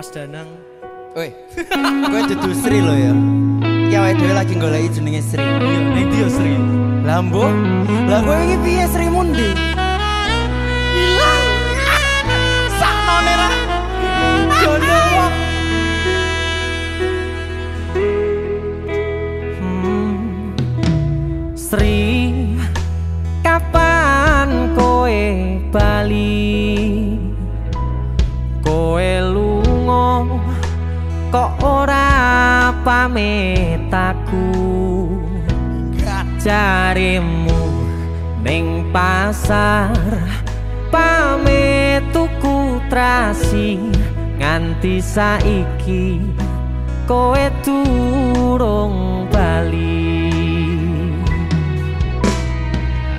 Mas Danang. Woi. Kowe dudu Sri lo ya. Iki awake dhewe lagi goleki jenenge Sri. Iya, ning dia Sri. Lambo. Lah kowe iki piye Sri mundi? Hilang. Sakno nera. Jono wong. Sri kapan koe bali kok ora pamit aku jarimu ning pasar pamit tuku trasi nganti saiki koe durung bali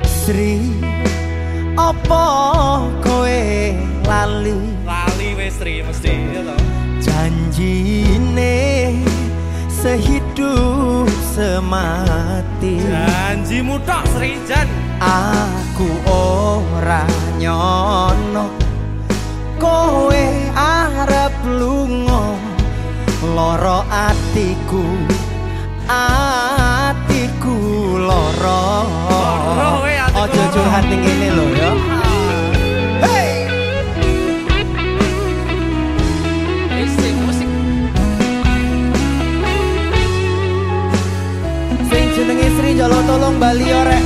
Sri. Apa kowe lali Lali wis Sri mesti ya toh. Janjine sehidup semati? Janjimu tok Sri Jan. Aku ora nyono kowe arep lunga loro atiku atiku Bali orek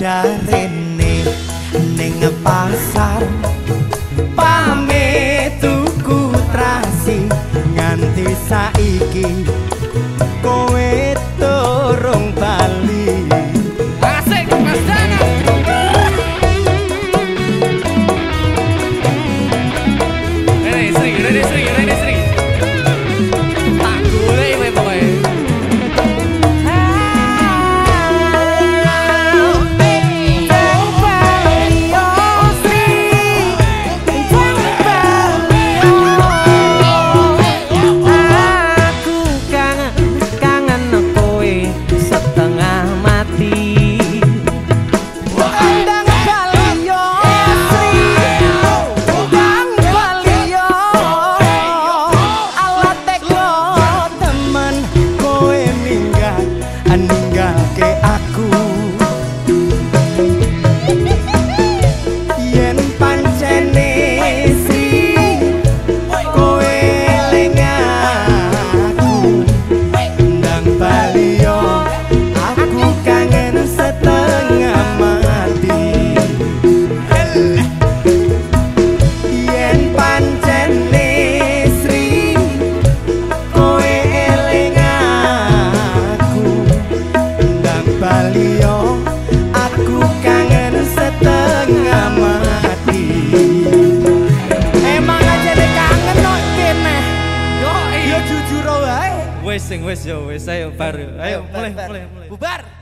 Jarene ning pasar. Pamit tuku trasi Nganti saiki que asing wes yo wes ayo bar. Ayo mulai, mulai mulai. Bubar.